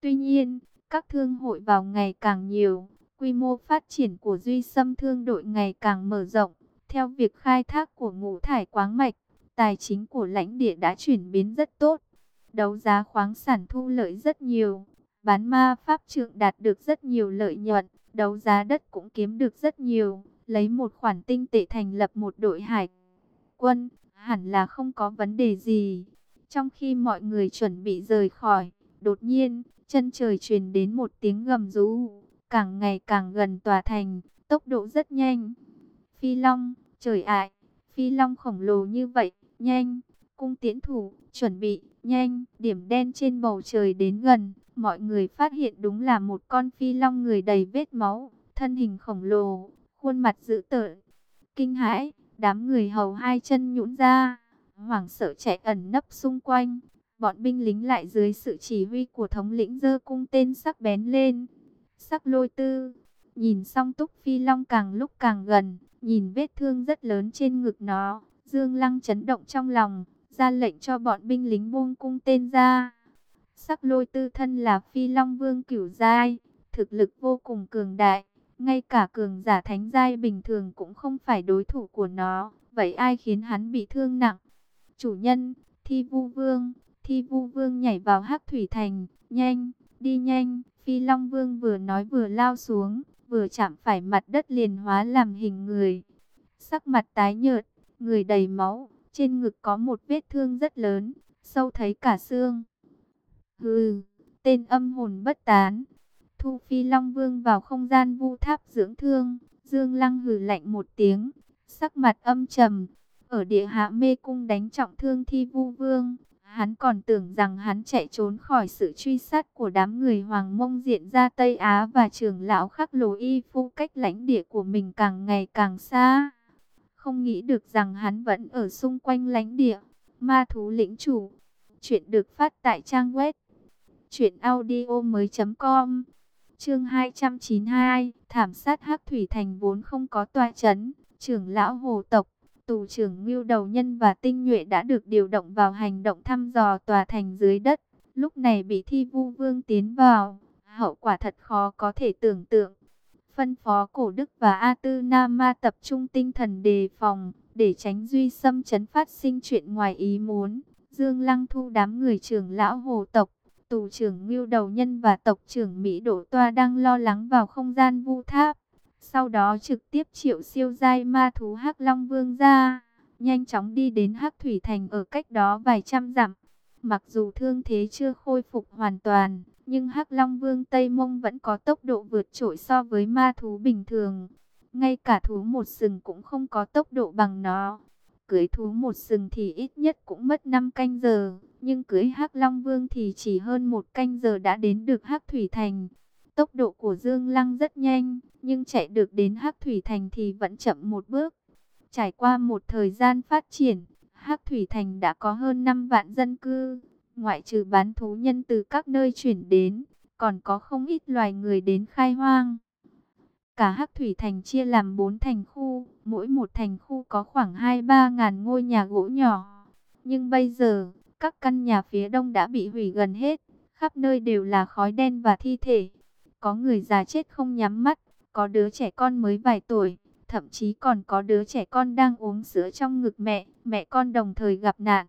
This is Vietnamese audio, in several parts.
Tuy nhiên, các thương hội vào ngày càng nhiều, quy mô phát triển của Duy Sâm Thương đội ngày càng mở rộng. Theo việc khai thác của ngũ thải quáng mạch, tài chính của lãnh địa đã chuyển biến rất tốt. Đấu giá khoáng sản thu lợi rất nhiều, bán ma pháp trượng đạt được rất nhiều lợi nhuận, đấu giá đất cũng kiếm được rất nhiều, lấy một khoản tinh tệ thành lập một đội hải quân, hẳn là không có vấn đề gì. Trong khi mọi người chuẩn bị rời khỏi, đột nhiên, chân trời truyền đến một tiếng gầm rú, càng ngày càng gần tòa thành, tốc độ rất nhanh. Phi Long, trời ạ, Phi Long khổng lồ như vậy, nhanh, cung tiễn thủ, chuẩn bị, nhanh, điểm đen trên bầu trời đến gần, mọi người phát hiện đúng là một con Phi Long người đầy vết máu, thân hình khổng lồ, khuôn mặt dữ tợn, kinh hãi, đám người hầu hai chân nhũn ra, hoảng sợ chạy ẩn nấp xung quanh, bọn binh lính lại dưới sự chỉ huy của thống lĩnh dơ cung tên sắc bén lên. Sắc lôi tư, nhìn xong túc phi long càng lúc càng gần, nhìn vết thương rất lớn trên ngực nó, Dương Lăng chấn động trong lòng, ra lệnh cho bọn binh lính buông cung tên ra. Sắc lôi tư thân là phi long vương cửu giai, thực lực vô cùng cường đại, ngay cả cường giả thánh giai bình thường cũng không phải đối thủ của nó, vậy ai khiến hắn bị thương nặng? Chủ nhân, thi vu vương, thi vu vương nhảy vào hắc thủy thành, nhanh, đi nhanh, phi long vương vừa nói vừa lao xuống, vừa chạm phải mặt đất liền hóa làm hình người. Sắc mặt tái nhợt, người đầy máu, trên ngực có một vết thương rất lớn, sâu thấy cả xương. Hừ, tên âm hồn bất tán. Thu Phi Long Vương vào không gian vu tháp dưỡng thương, Dương Lăng hừ lạnh một tiếng, sắc mặt âm trầm. Ở địa hạ mê cung đánh trọng thương Thi Vu Vương, hắn còn tưởng rằng hắn chạy trốn khỏi sự truy sát của đám người Hoàng Mông diện ra Tây Á và trưởng lão khắc lồ y phu cách lãnh địa của mình càng ngày càng xa. Không nghĩ được rằng hắn vẫn ở xung quanh lãnh địa, ma thú lĩnh chủ. Chuyện được phát tại trang web truyệnaudiomoi.com. Chương 292, thảm sát Hắc Thủy Thành vốn không có tòa chấn, trưởng lão Hồ tộc, tù trưởng Ngưu Đầu Nhân và Tinh Nhuệ đã được điều động vào hành động thăm dò tòa thành dưới đất, lúc này bị Thi Vu Vương tiến vào, hậu quả thật khó có thể tưởng tượng. Phân phó Cổ Đức và A Tư Nam Ma tập trung tinh thần đề phòng, để tránh duy xâm chấn phát sinh chuyện ngoài ý muốn. Dương Lăng thu đám người trưởng lão hồ tộc, tù trưởng Ngưu Đầu Nhân và tộc trưởng Mỹ Đỗ Toa đang lo lắng vào không gian vu tháp. Sau đó trực tiếp triệu siêu giai ma thú Hắc Long Vương ra, nhanh chóng đi đến Hắc Thủy Thành ở cách đó vài trăm dặm. Mặc dù thương thế chưa khôi phục hoàn toàn, nhưng Hắc Long Vương Tây Mông vẫn có tốc độ vượt trội so với ma thú bình thường. Ngay cả thú một sừng cũng không có tốc độ bằng nó. Cưới thú một sừng thì ít nhất cũng mất 5 canh giờ, nhưng cưới Hắc Long Vương thì chỉ hơn một canh giờ đã đến được Hắc Thủy Thành. Tốc độ của Dương Lăng rất nhanh, nhưng chạy được đến Hắc Thủy Thành thì vẫn chậm một bước. Trải qua một thời gian phát triển, Hắc Thủy Thành đã có hơn 5 vạn dân cư, ngoại trừ bán thú nhân từ các nơi chuyển đến, còn có không ít loài người đến khai hoang. Cả Hắc Thủy Thành chia làm 4 thành khu, mỗi một thành khu có khoảng 2-3 ngàn ngôi nhà gỗ nhỏ. Nhưng bây giờ, các căn nhà phía đông đã bị hủy gần hết, khắp nơi đều là khói đen và thi thể. Có người già chết không nhắm mắt, có đứa trẻ con mới vài tuổi, thậm chí còn có đứa trẻ con đang uống sữa trong ngực mẹ, mẹ con đồng thời gặp nạn.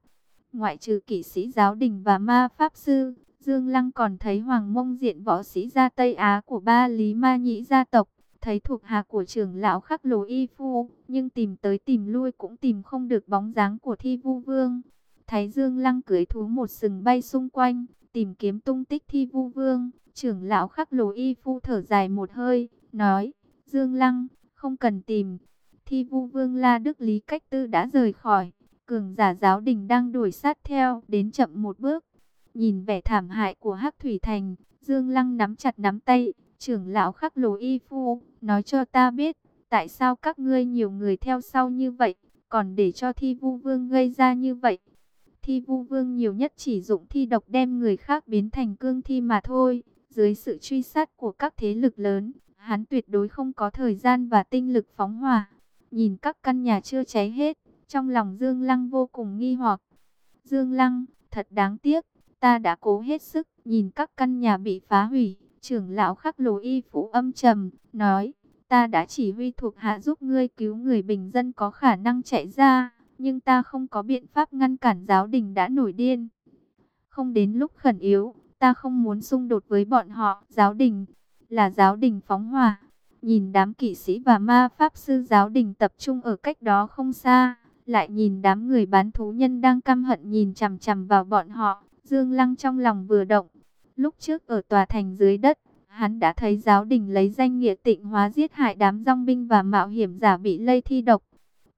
Ngoại trừ kỵ sĩ giáo đình và ma pháp sư, Dương Lăng còn thấy Hoàng Mông diện võ sĩ gia Tây Á của ba Lý Ma Nhĩ gia tộc, thấy thuộc hạ của trưởng lão khắc lồ y phu, nhưng tìm tới tìm lui cũng tìm không được bóng dáng của thi vu vương. Thái Dương Lăng cưới thú một sừng bay xung quanh, tìm kiếm tung tích thi vu vương, trưởng lão khắc lồ y phu thở dài một hơi, nói, Dương Lăng, không cần tìm, thi vu vương La Đức Lý Cách Tư đã rời khỏi. Cường giả giáo đình đang đuổi sát theo, đến chậm một bước. Nhìn vẻ thảm hại của Hắc Thủy Thành, Dương Lăng nắm chặt nắm tay, trưởng lão khắc lồ y phu, nói cho ta biết, tại sao các ngươi nhiều người theo sau như vậy, còn để cho thi vu vương gây ra như vậy. Thi vu vương nhiều nhất chỉ dụng thi độc đem người khác biến thành cương thi mà thôi, dưới sự truy sát của các thế lực lớn, hắn tuyệt đối không có thời gian và tinh lực phóng hỏa. Nhìn các căn nhà chưa cháy hết, trong lòng Dương Lăng vô cùng nghi hoặc. Dương Lăng, thật đáng tiếc, ta đã cố hết sức, nhìn các căn nhà bị phá hủy, trưởng lão khắc lồ y phủ âm trầm, nói, ta đã chỉ huy thuộc hạ giúp ngươi cứu người bình dân có khả năng chạy ra, nhưng ta không có biện pháp ngăn cản giáo đình đã nổi điên. Không đến lúc khẩn yếu, ta không muốn xung đột với bọn họ, giáo đình, là giáo đình phóng hỏa. Nhìn đám kỵ sĩ và ma pháp sư giáo đình tập trung ở cách đó không xa, lại nhìn đám người bán thú nhân đang căm hận nhìn chằm chằm vào bọn họ, Dương Lăng trong lòng vừa động. Lúc trước ở tòa thành dưới đất, hắn đã thấy giáo đình lấy danh nghĩa tịnh hóa giết hại đám dòng binh và mạo hiểm giả bị lây thi độc.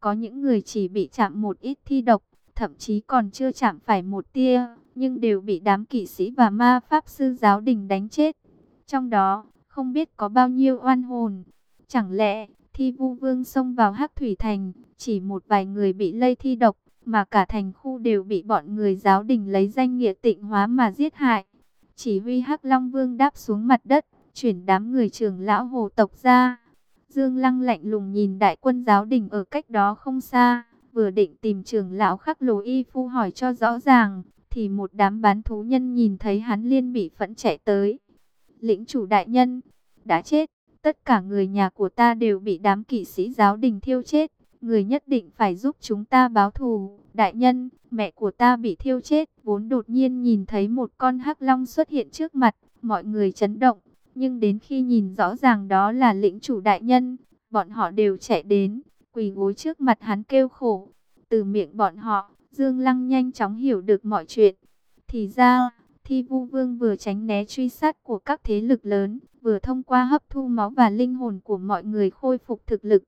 Có những người chỉ bị chạm một ít thi độc, thậm chí còn chưa chạm phải một tia, nhưng đều bị đám kỵ sĩ và ma pháp sư giáo đình đánh chết. Trong đó, không biết có bao nhiêu oan hồn. Chẳng lẽ, thi vu vương xông vào hắc thủy thành, chỉ một vài người bị lây thi độc, mà cả thành khu đều bị bọn người giáo đình lấy danh nghĩa tịnh hóa mà giết hại. Chỉ huy hắc long vương đáp xuống mặt đất, chuyển đám người trưởng lão hồ tộc ra. Dương Lăng lạnh lùng nhìn đại quân giáo đình ở cách đó không xa, vừa định tìm trưởng lão khắc lồ y phu hỏi cho rõ ràng, thì một đám bán thú nhân nhìn thấy hắn liên bị phẫn chạy tới. Lĩnh chủ đại nhân, đã chết, tất cả người nhà của ta đều bị đám kỵ sĩ giáo đình thiêu chết, người nhất định phải giúp chúng ta báo thù. Đại nhân, mẹ của ta bị thiêu chết, vốn đột nhiên nhìn thấy một con hắc long xuất hiện trước mặt, mọi người chấn động, nhưng đến khi nhìn rõ ràng đó là lĩnh chủ đại nhân, bọn họ đều chạy đến, quỳ gối trước mặt hắn kêu khổ. Từ miệng bọn họ, Dương Lăng nhanh chóng hiểu được mọi chuyện. Thì ra, Thi Vu Vương vừa tránh né truy sát của các thế lực lớn, vừa thông qua hấp thu máu và linh hồn của mọi người khôi phục thực lực.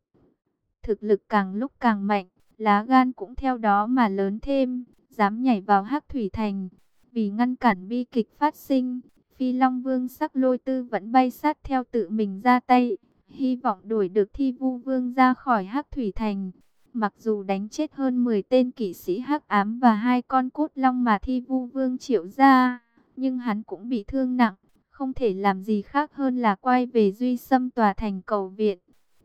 Thực lực càng lúc càng mạnh, lá gan cũng theo đó mà lớn thêm, dám nhảy vào hắc thủy thành. Vì ngăn cản bi kịch phát sinh, Phi Long Vương sắc lôi tư vẫn bay sát theo tự mình ra tay, hy vọng đuổi được Thi Vu Vương ra khỏi hắc thủy thành. Mặc dù đánh chết hơn 10 tên kỵ sĩ hắc ám và hai con cốt long mà Thi Vu Vương triệu ra, nhưng hắn cũng bị thương nặng, không thể làm gì khác hơn là quay về duy sâm tòa thành cầu viện.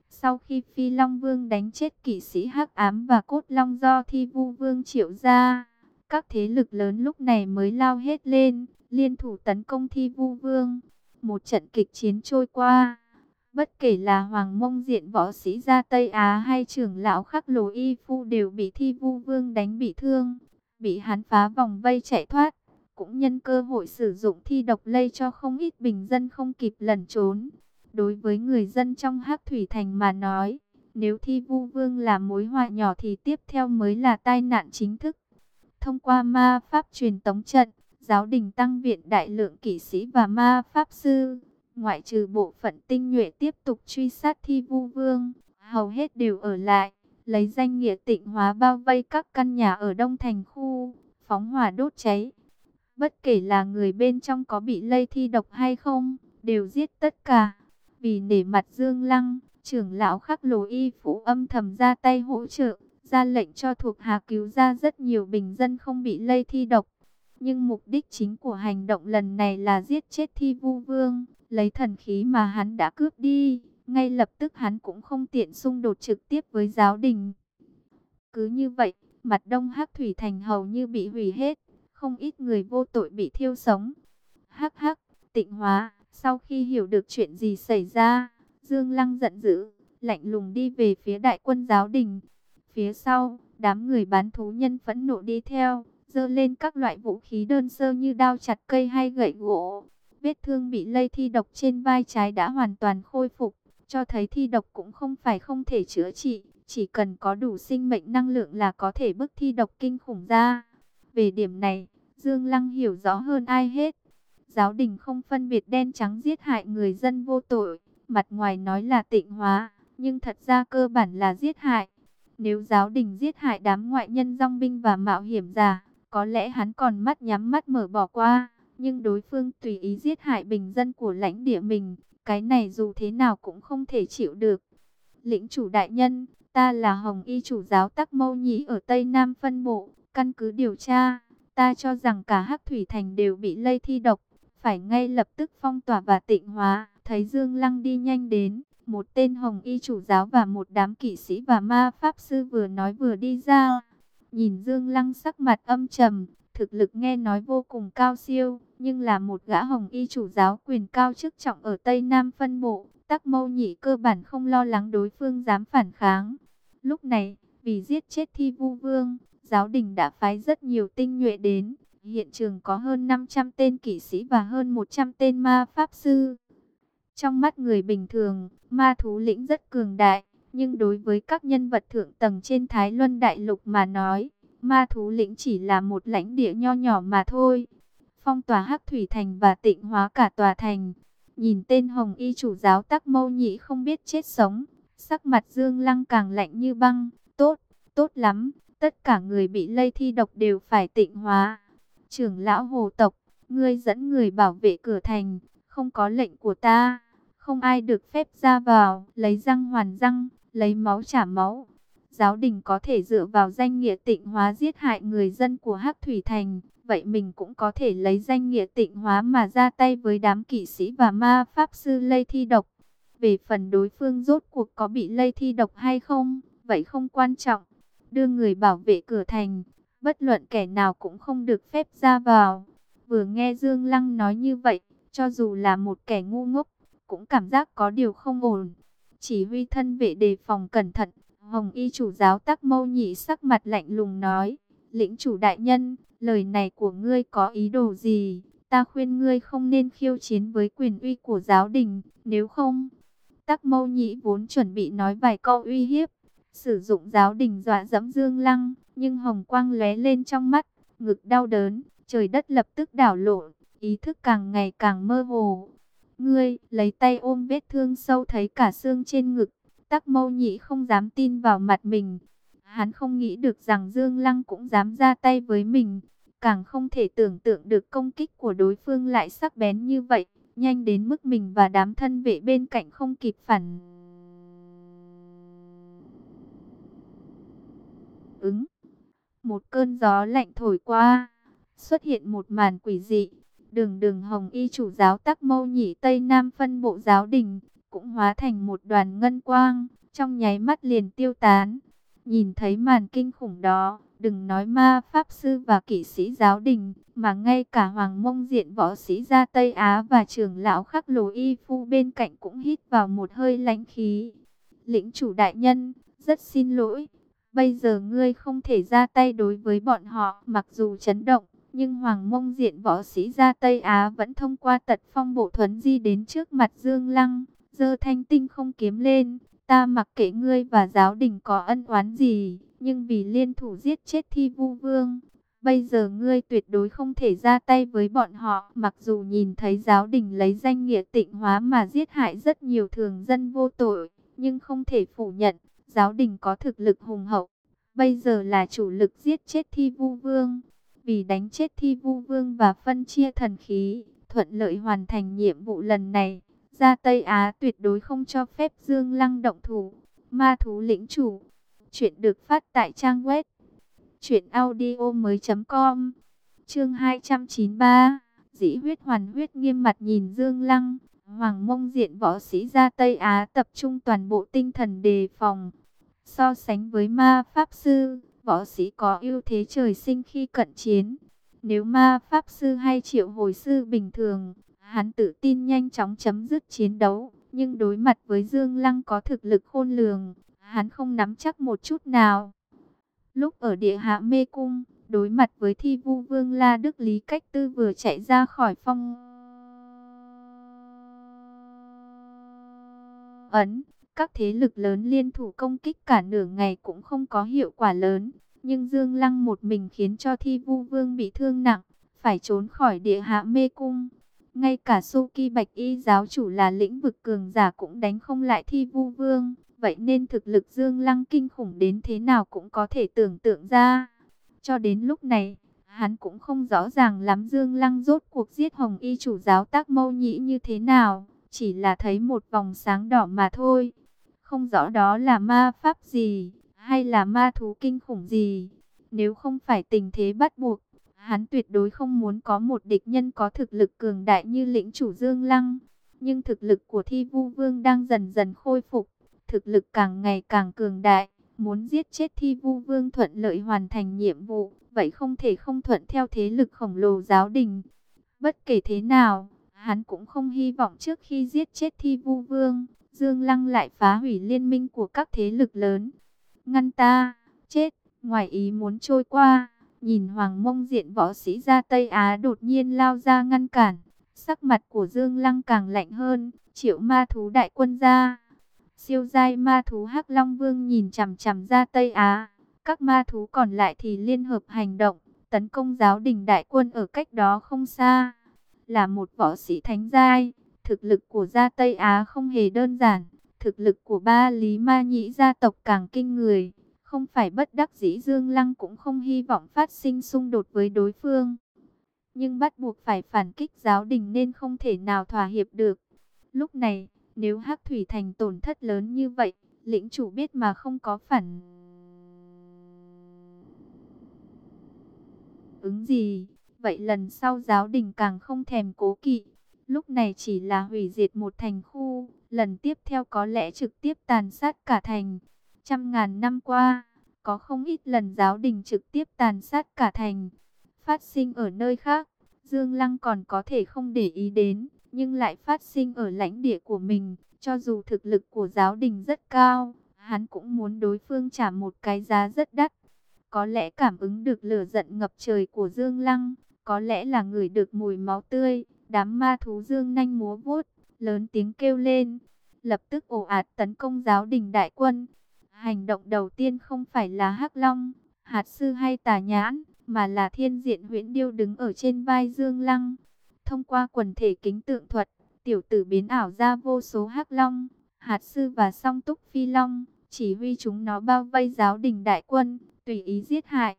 Sau khi Phi Long Vương đánh chết kỵ sĩ hắc ám và cốt long do Thi Vu Vương triệu ra, các thế lực lớn lúc này mới lao hết lên, liên thủ tấn công Thi Vu Vương. Một trận kịch chiến trôi qua, bất kể là Hoàng Mông diện võ sĩ ra Tây Á hay trưởng lão khắc lồ y phu đều bị Thi Vu Vương đánh bị thương, bị hắn phá vòng vây chạy thoát cũng nhân cơ hội sử dụng thi độc lây cho không ít bình dân không kịp lẩn trốn. Đối với người dân trong Hắc Thủy Thành mà nói, nếu thi vu vương là mối họa nhỏ thì tiếp theo mới là tai nạn chính thức. Thông qua ma pháp truyền tống trận, giáo đình tăng viện đại lượng kỷ sĩ và ma pháp sư, ngoại trừ bộ phận tinh nhuệ tiếp tục truy sát thi vu vương, hầu hết đều ở lại, lấy danh nghĩa tịnh hóa bao vây các căn nhà ở đông thành khu, phóng hỏa đốt cháy. Bất kể là người bên trong có bị lây thi độc hay không, đều giết tất cả. Vì nể mặt Dương Lăng, trưởng lão khắc lồ y phủ âm thầm ra tay hỗ trợ, ra lệnh cho thuộc hạ cứu ra rất nhiều bình dân không bị lây thi độc. Nhưng mục đích chính của hành động lần này là giết chết thi vu vương, lấy thần khí mà hắn đã cướp đi. Ngay lập tức hắn cũng không tiện xung đột trực tiếp với giáo đình. Cứ như vậy, mặt đông hắc thủy thành hầu như bị hủy hết không ít người vô tội bị thiêu sống. Hắc hắc, tịnh hóa, sau khi hiểu được chuyện gì xảy ra, Dương Lăng giận dữ, lạnh lùng đi về phía đại quân giáo đình. Phía sau, đám người bán thú nhân phẫn nộ đi theo, dơ lên các loại vũ khí đơn sơ như đao chặt cây hay gậy gỗ. Vết thương bị lây thi độc trên vai trái đã hoàn toàn khôi phục, cho thấy thi độc cũng không phải không thể chữa trị, chỉ cần có đủ sinh mệnh năng lượng là có thể bức thi độc kinh khủng ra. Về điểm này, Dương Lăng hiểu rõ hơn ai hết. Giáo đình không phân biệt đen trắng giết hại người dân vô tội, mặt ngoài nói là tịnh hóa, nhưng thật ra cơ bản là giết hại. Nếu giáo đình giết hại đám ngoại nhân dòng binh và mạo hiểm giả, có lẽ hắn còn mắt nhắm mắt mở bỏ qua, nhưng đối phương tùy ý giết hại bình dân của lãnh địa mình, cái này dù thế nào cũng không thể chịu được. Lĩnh chủ đại nhân, ta là Hồng Y chủ giáo Tắc Mâu Nhĩ ở Tây Nam phân bộ, Căn cứ điều tra, ta cho rằng cả Hắc Thủy Thành đều bị lây thi độc, phải ngay lập tức phong tỏa và tịnh hóa. Thấy Dương Lăng đi nhanh đến, một tên hồng y chủ giáo và một đám kỵ sĩ và ma pháp sư vừa nói vừa đi ra. Nhìn Dương Lăng sắc mặt âm trầm, thực lực nghe nói vô cùng cao siêu, nhưng là một gã hồng y chủ giáo quyền cao chức trọng ở Tây Nam phân bộ, Tắc Mâu Nhị cơ bản không lo lắng đối phương dám phản kháng. Lúc này, vì giết chết Thi Vu Vương, giáo đình đã phái rất nhiều tinh nhuệ đến, hiện trường có hơn 500 tên kỵ sĩ và hơn 100 tên ma pháp sư. Trong mắt người bình thường, ma thú lĩnh rất cường đại, nhưng đối với các nhân vật thượng tầng trên Thái Luân Đại Lục mà nói, ma thú lĩnh chỉ là một lãnh địa nho nhỏ mà thôi. Phong tỏa Hắc Thủy Thành và tịnh hóa cả tòa thành. Nhìn tên Hồng Y chủ giáo Tắc Mâu Nhị không biết chết sống, sắc mặt Dương Lăng càng lạnh như băng. Tốt, tốt lắm, tất cả người bị lây thi độc đều phải tịnh hóa. Trưởng lão Hồ tộc, ngươi dẫn người bảo vệ cửa thành, không có lệnh của ta, không ai được phép ra vào, lấy răng hoàn răng, lấy máu trả máu. Giáo đình có thể dựa vào danh nghĩa tịnh hóa giết hại người dân của Hắc Thủy Thành, vậy mình cũng có thể lấy danh nghĩa tịnh hóa mà ra tay với đám kỵ sĩ và ma pháp sư lây thi độc. Về phần đối phương rốt cuộc có bị lây thi độc hay không, vậy không quan trọng. Đưa người bảo vệ cửa thành, bất luận kẻ nào cũng không được phép ra vào. Vừa nghe Dương Lăng nói như vậy, cho dù là một kẻ ngu ngốc, cũng cảm giác có điều không ổn. Chỉ huy thân vệ đề phòng cẩn thận, Hồng y chủ giáo tắc mâu nhị sắc mặt lạnh lùng nói, lĩnh chủ đại nhân, lời này của ngươi có ý đồ gì? Ta khuyên ngươi không nên khiêu chiến với quyền uy của giáo đình, nếu không... Tắc mâu nhị vốn chuẩn bị nói vài câu uy hiếp, sử dụng giáo đình dọa dẫm dương lăng, nhưng hồng quang lóe lên trong mắt, ngực đau đớn, trời đất lập tức đảo lộn, ý thức càng ngày càng mơ hồ. Ngươi, lấy tay ôm vết thương sâu thấy cả xương trên ngực, Tắc mâu nhị không dám tin vào mặt mình. Hắn không nghĩ được rằng Dương Lăng cũng dám ra tay với mình. Càng không thể tưởng tượng được công kích của đối phương lại sắc bén như vậy. Nhanh đến mức mình và đám thân vệ bên cạnh không kịp phản. Ứng. Một cơn gió lạnh thổi qua. Xuất hiện một màn quỷ dị. Đường đường hồng y chủ giáo tắc mâu nhị Tây Nam phân bộ giáo đình cũng hóa thành một đoàn ngân quang, trong nháy mắt liền tiêu tán. Nhìn thấy màn kinh khủng đó, đừng nói ma pháp sư và kỵ sĩ giáo đình, mà ngay cả hoàng mông diện võ sĩ gia Tây Á và trưởng lão khắc lồ y phu bên cạnh cũng hít vào một hơi lãnh khí. Lĩnh chủ đại nhân, rất xin lỗi, bây giờ ngươi không thể ra tay đối với bọn họ mặc dù chấn động. Nhưng Hoàng Mông diện võ sĩ ra Tây Á vẫn thông qua tật phong bộ thuấn di đến trước mặt Dương Lăng, Dơ thanh tinh không kiếm lên, ta mặc kệ ngươi và giáo đình có ân oán gì, nhưng vì liên thủ giết chết thi vu vương, bây giờ ngươi tuyệt đối không thể ra tay với bọn họ. Mặc dù nhìn thấy giáo đình lấy danh nghĩa tịnh hóa mà giết hại rất nhiều thường dân vô tội, nhưng không thể phủ nhận, giáo đình có thực lực hùng hậu. Bây giờ là chủ lực giết chết thi vu vương, vì đánh chết thi vu vương và phân chia thần khí, thuận lợi hoàn thành nhiệm vụ lần này ra Tây Á tuyệt đối không cho phép Dương Lăng động thủ. Ma thú lĩnh chủ. Chuyện được phát tại trang web. Audio mới com. Chương 293. Dĩ huyết hoàn huyết nghiêm mặt nhìn Dương Lăng. Hoàng mông diện võ sĩ ra Tây Á tập trung toàn bộ tinh thần đề phòng. So sánh với ma pháp sư, võ sĩ có ưu thế trời sinh khi cận chiến. Nếu ma pháp sư hay triệu hồi sư bình thường, Hắn tự tin nhanh chóng chấm dứt chiến đấu, nhưng đối mặt với Dương Lăng có thực lực khôn lường, hắn không nắm chắc một chút nào. Lúc ở địa hạ mê cung, đối mặt với thi vu vương La Đức Lý Cách Tư vừa chạy ra khỏi phong ấn, các thế lực lớn liên thủ công kích cả nửa ngày cũng không có hiệu quả lớn. Nhưng Dương Lăng một mình khiến cho thi vu vương bị thương nặng, phải trốn khỏi địa hạ mê cung. Ngay cả Suki Bạch Y giáo chủ là lĩnh vực cường giả cũng đánh không lại thi vu vương. Vậy nên thực lực Dương Lăng kinh khủng đến thế nào cũng có thể tưởng tượng ra. Cho đến lúc này, hắn cũng không rõ ràng lắm Dương Lăng rốt cuộc giết Hồng Y chủ giáo tác mâu nhĩ như thế nào. Chỉ là thấy một vòng sáng đỏ mà thôi. Không rõ đó là ma pháp gì, hay là ma thú kinh khủng gì. Nếu không phải tình thế bắt buộc, Hắn tuyệt đối không muốn có một địch nhân có thực lực cường đại như lĩnh chủ Dương Lăng. Nhưng thực lực của Thi Vu Vương đang dần dần khôi phục. Thực lực càng ngày càng cường đại. Muốn giết chết Thi Vu Vương thuận lợi hoàn thành nhiệm vụ. vậy không thể không thuận theo thế lực khổng lồ giáo đình. Bất kể thế nào, hắn cũng không hy vọng trước khi giết chết thi vu vương, Dương Lăng lại phá hủy liên minh của các thế lực lớn. Ngăn ta, chết, ngoài ý muốn trôi qua, nhìn Hoàng Mông diện võ sĩ ra Tây Á đột nhiên lao ra ngăn cản. Sắc mặt của Dương Lăng càng lạnh hơn, triệu ma thú đại quân ra. Siêu giai ma thú Hắc Long Vương nhìn chằm chằm ra Tây Á. Các ma thú còn lại thì liên hợp hành động, tấn công giáo đình đại quân ở cách đó không xa. Là một võ sĩ thánh giai, thực lực của gia Tây Á không hề đơn giản. Thực lực của ba lý ma nhĩ gia tộc càng kinh người. Không phải bất đắc dĩ Dương Lăng cũng không hy vọng phát sinh xung đột với đối phương. Nhưng bắt buộc phải phản kích giáo đình nên không thể nào thỏa hiệp được. Lúc này, nếu Hắc Thủy Thành tổn thất lớn như vậy, lĩnh chủ biết mà không có phản ứng gì, vậy lần sau giáo đình càng không thèm cố kỵ. Lúc này chỉ là hủy diệt một thành khu, lần tiếp theo có lẽ trực tiếp tàn sát cả thành. Trăm ngàn năm qua, có không ít lần giáo đình trực tiếp tàn sát cả thành. Phát sinh ở nơi khác, Dương Lăng còn có thể không để ý đến, nhưng lại phát sinh ở lãnh địa của mình. Cho dù thực lực của giáo đình rất cao, hắn cũng muốn đối phương trả một cái giá rất đắt. Có lẽ cảm ứng được lửa giận ngập trời của Dương Lăng, có lẽ là người được mùi máu tươi, đám ma thú Dương nanh múa vuốt, lớn tiếng kêu lên, lập tức ồ ạt tấn công giáo đình đại quân. Hành động đầu tiên không phải là Hắc Long, Hạt Sư hay Tà Nhãn, mà là thiên diện huyễn điêu đứng ở trên vai Dương Lăng. Thông qua quần thể kính tượng thuật, tiểu tử biến ảo ra vô số Hắc Long, Hạt Sư và song túc Phi Long, chỉ huy chúng nó bao vây giáo đình đại quân, tùy ý giết hại.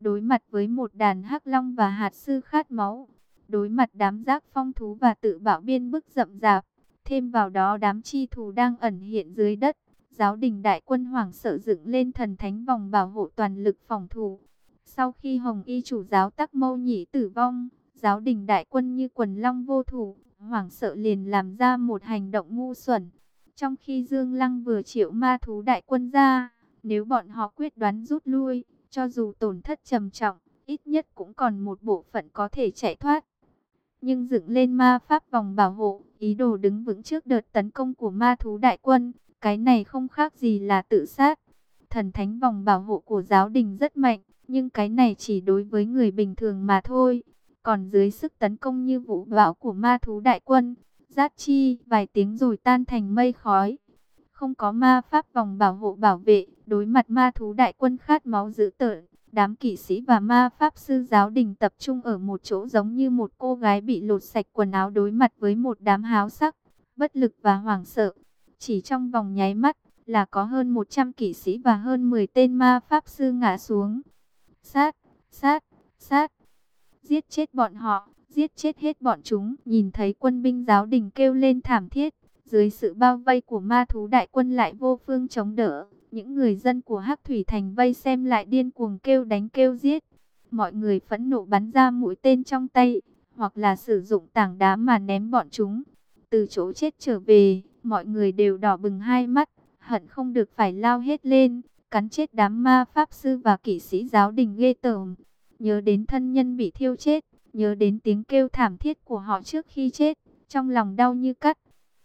Đối mặt với một đàn hắc long và hạt sư khát máu, đối mặt đám giác phong thú và tự bảo biên bức rậm rạp, thêm vào đó đám chi thù đang ẩn hiện dưới đất, giáo đình đại quân hoảng sợ dựng lên thần thánh vòng bảo hộ toàn lực phòng thủ. Sau khi Hồng Y chủ giáo Tắc Mâu Nhĩ tử vong, giáo đình đại quân như quần long vô thủ, hoảng sợ liền làm ra một hành động ngu xuẩn. Trong khi Dương Lăng vừa triệu ma thú đại quân ra, nếu bọn họ quyết đoán rút lui, cho dù tổn thất trầm trọng, ít nhất cũng còn một bộ phận có thể chạy thoát. Nhưng dựng lên ma pháp vòng bảo hộ, ý đồ đứng vững trước đợt tấn công của ma thú đại quân, cái này không khác gì là tự sát. Thần thánh vòng bảo hộ của giáo đình rất mạnh, nhưng cái này chỉ đối với người bình thường mà thôi. Còn dưới sức tấn công như vũ bão của ma thú đại quân, giát chi vài tiếng rồi tan thành mây khói. Không có ma pháp vòng bảo hộ bảo vệ, đối mặt ma thú đại quân khát máu dữ tợn, đám kỵ sĩ và ma pháp sư giáo đình tập trung ở một chỗ giống như một cô gái bị lột sạch quần áo đối mặt với một đám háo sắc, bất lực và hoảng sợ. Chỉ trong vòng nháy mắt là có hơn 100 kỵ sĩ và hơn 10 tên ma pháp sư ngã xuống. Sát, sát, sát, giết chết bọn họ, giết chết hết bọn chúng. Nhìn thấy quân binh giáo đình kêu lên thảm thiết, dưới sự bao vây của ma thú đại quân lại vô phương chống đỡ. Những người dân của Hắc Thủy Thành vây xem lại điên cuồng kêu đánh kêu giết. Mọi người phẫn nộ bắn ra mũi tên trong tay, hoặc là sử dụng tảng đá mà ném bọn chúng. Từ chỗ chết trở về, mọi người đều đỏ bừng hai mắt, hận không được phải lao hết lên, cắn chết đám ma pháp sư và kỵ sĩ giáo đình ghê tởm. Nhớ đến thân nhân bị thiêu chết, nhớ đến tiếng kêu thảm thiết của họ trước khi chết, trong lòng đau như cắt.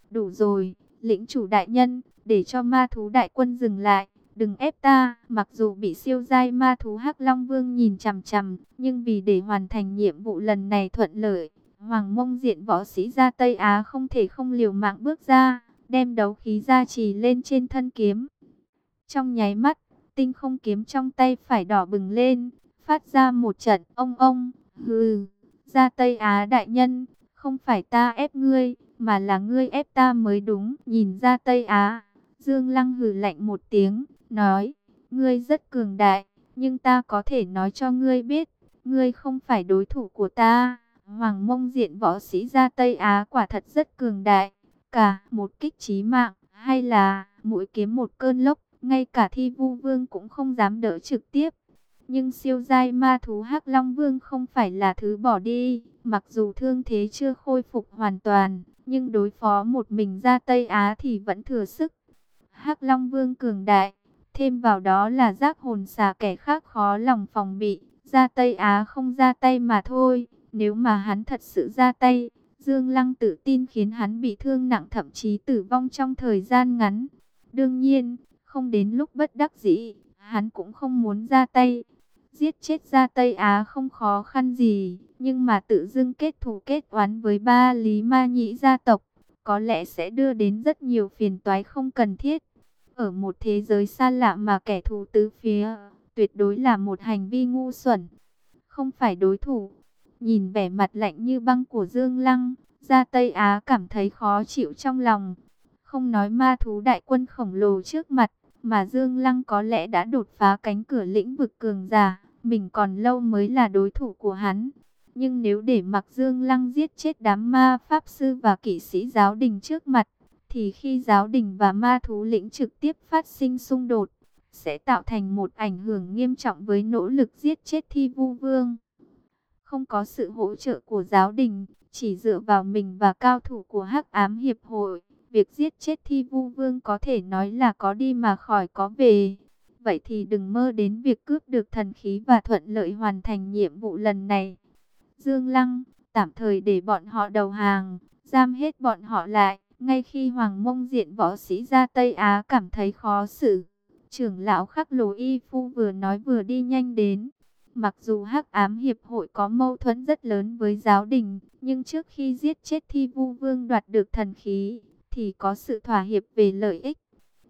Đủ rồi, lĩnh chủ đại nhân, để cho ma thú đại quân dừng lại, đừng ép ta. Mặc dù bị siêu giai ma thú Hắc Long Vương nhìn chằm chằm, nhưng vì để hoàn thành nhiệm vụ lần này thuận lợi, Hoàng Mông diện võ sĩ ra Tây Á không thể không liều mạng bước ra, đem đấu khí ra trì lên trên thân kiếm. Trong nháy mắt, tinh không kiếm trong tay phải đỏ bừng lên, phát ra một trận ông ông, hừ, ra Tây Á đại nhân, không phải ta ép ngươi, mà là ngươi ép ta mới đúng. Nhìn ra Tây Á, Dương Lăng hừ lạnh một tiếng, nói, ngươi rất cường đại, nhưng ta có thể nói cho ngươi biết, ngươi không phải đối thủ của ta. Hoàng mông diện võ sĩ ra Tây Á quả thật rất cường đại, cả một kích trí mạng, hay là mũi kiếm một cơn lốc, ngay cả thi vu vương cũng không dám đỡ trực tiếp. Nhưng siêu giai ma thú Hắc Long Vương không phải là thứ bỏ đi, mặc dù thương thế chưa khôi phục hoàn toàn, nhưng đối phó một mình ra Tây Á thì vẫn thừa sức. Hắc Long Vương cường đại, thêm vào đó là giác hồn xà kẻ khác khó lòng phòng bị, ra Tây Á không ra tay mà thôi. Nếu mà hắn thật sự ra tay, Dương Lăng tự tin khiến hắn bị thương nặng thậm chí tử vong trong thời gian ngắn. Đương nhiên, không đến lúc bất đắc dĩ, hắn cũng không muốn ra tay. Giết chết ra Tây Á không khó khăn gì, nhưng mà tự dưng kết thù kết oán với ba Lý Ma Nhĩ gia tộc, có lẽ sẽ đưa đến rất nhiều phiền toái không cần thiết. Ở một thế giới xa lạ mà kẻ thù tứ phía, tuyệt đối là một hành vi ngu xuẩn, không phải đối thủ. Nhìn vẻ mặt lạnh như băng của Dương Lăng, ra Tây Á cảm thấy khó chịu trong lòng. Không nói ma thú đại quân khổng lồ trước mặt, mà Dương Lăng có lẽ đã đột phá cánh cửa lĩnh vực cường giả, mình còn lâu mới là đối thủ của hắn. Nhưng nếu để mặc Dương Lăng giết chết đám ma pháp sư và kỵ sĩ giáo đình trước mặt, thì khi giáo đình và ma thú lĩnh trực tiếp phát sinh xung đột, sẽ tạo thành một ảnh hưởng nghiêm trọng với nỗ lực giết chết thi vu vương. Không có sự hỗ trợ của giáo đình, chỉ dựa vào mình và cao thủ của hắc ám hiệp hội, việc giết chết thi vu vương có thể nói là có đi mà khỏi có về. Vậy thì đừng mơ đến việc cướp được thần khí và thuận lợi hoàn thành nhiệm vụ lần này. Dương Lăng, tạm thời để bọn họ đầu hàng, giam hết bọn họ lại. Ngay khi Hoàng Mông diện võ sĩ ra Tây Á cảm thấy khó xử, trưởng lão khắc lồ y phu vừa nói vừa đi nhanh đến. Mặc dù hắc ám hiệp hội có mâu thuẫn rất lớn với giáo đình, nhưng trước khi giết chết thi vu vương đoạt được thần khí, thì có sự thỏa hiệp về lợi ích.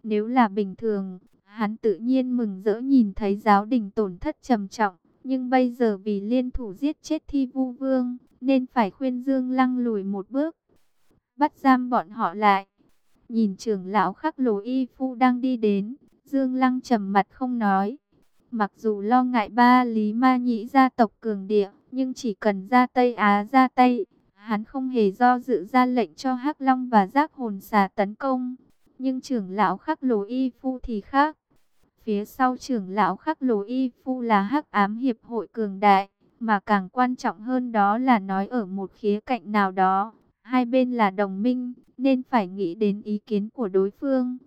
Nếu là bình thường, hắn tự nhiên mừng rỡ nhìn thấy giáo đình tổn thất trầm trọng. Nhưng bây giờ vì liên thủ giết chết thi vu vương, nên phải khuyên Dương Lăng lùi một bước. Bắt giam bọn họ lại. Nhìn trưởng lão khắc lồ y phu đang đi đến, Dương Lăng trầm mặt không nói. Mặc dù lo ngại ba Lý Ma Nhĩ gia tộc cường địa, nhưng chỉ cần ra Tây Á ra tay, hắn không hề do dự ra lệnh cho Hắc Long và Giác Hồn Xà tấn công. Nhưng trưởng lão Khắc Lồ Y Phu thì khác. Phía sau trưởng lão Khắc Lồ Y Phu là Hắc Ám Hiệp hội cường đại, mà càng quan trọng hơn đó là nói ở một khía cạnh nào đó, hai bên là đồng minh, nên phải nghĩ đến ý kiến của đối phương.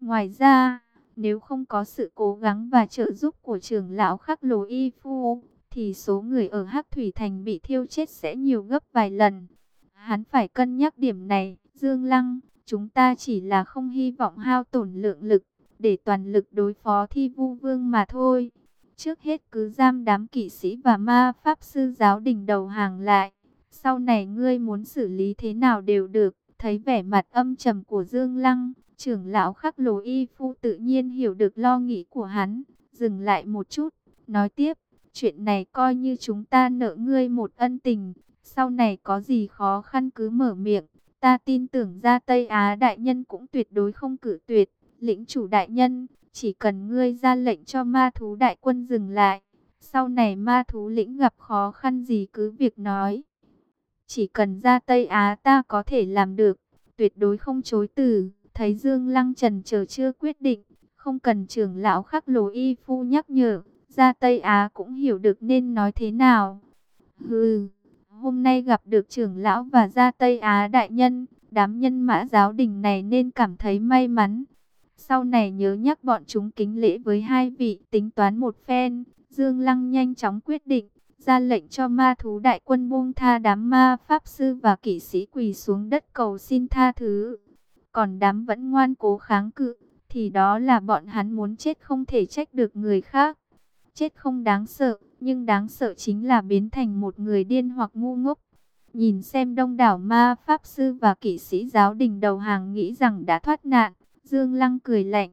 Ngoài ra, nếu không có sự cố gắng và trợ giúp của trưởng lão Khắc Lồ Y Phu, thì số người ở Hắc Thủy Thành bị thiêu chết sẽ nhiều gấp vài lần. Hắn phải cân nhắc điểm này, Dương Lăng, chúng ta chỉ là không hy vọng hao tổn lượng lực, để toàn lực đối phó thi vu vương mà thôi. Trước hết cứ giam đám kỵ sĩ và ma pháp sư giáo đình đầu hàng lại. Sau này ngươi muốn xử lý thế nào đều được. Thấy vẻ mặt âm trầm của Dương Lăng, trưởng lão khắc lồ y phu tự nhiên hiểu được lo nghĩ của hắn. Dừng lại một chút, nói tiếp, chuyện này coi như chúng ta nợ ngươi một ân tình. Sau này có gì khó khăn cứ mở miệng. Ta tin tưởng ra Tây Á đại nhân cũng tuyệt đối không cử tuyệt. Lĩnh chủ đại nhân, chỉ cần ngươi ra lệnh cho ma thú đại quân dừng lại. Sau này ma thú lĩnh gặp khó khăn gì cứ việc nói. Chỉ cần ra Tây Á ta có thể làm được, tuyệt đối không chối từ. Thấy Dương Lăng Trần chờ chưa quyết định, không cần trưởng lão khắc lồ y phu nhắc nhở, ra Tây Á cũng hiểu được nên nói thế nào. Hừ, hôm nay gặp được trưởng lão và ra Tây Á đại nhân, đám nhân mã giáo đình này nên cảm thấy may mắn. Sau này nhớ nhắc bọn chúng kính lễ với hai vị tính toán một phen, Dương Lăng nhanh chóng quyết định, ra lệnh cho ma thú đại quân buông tha đám ma pháp sư và kỵ sĩ quỳ xuống đất cầu xin tha thứ. Còn đám vẫn ngoan cố kháng cự, thì đó là bọn hắn muốn chết không thể trách được người khác. Chết không đáng sợ, nhưng đáng sợ chính là biến thành một người điên hoặc ngu ngốc. Nhìn xem đông đảo ma pháp sư và kỵ sĩ giáo đình đầu hàng nghĩ rằng đã thoát nạn, Dương Lăng cười lạnh.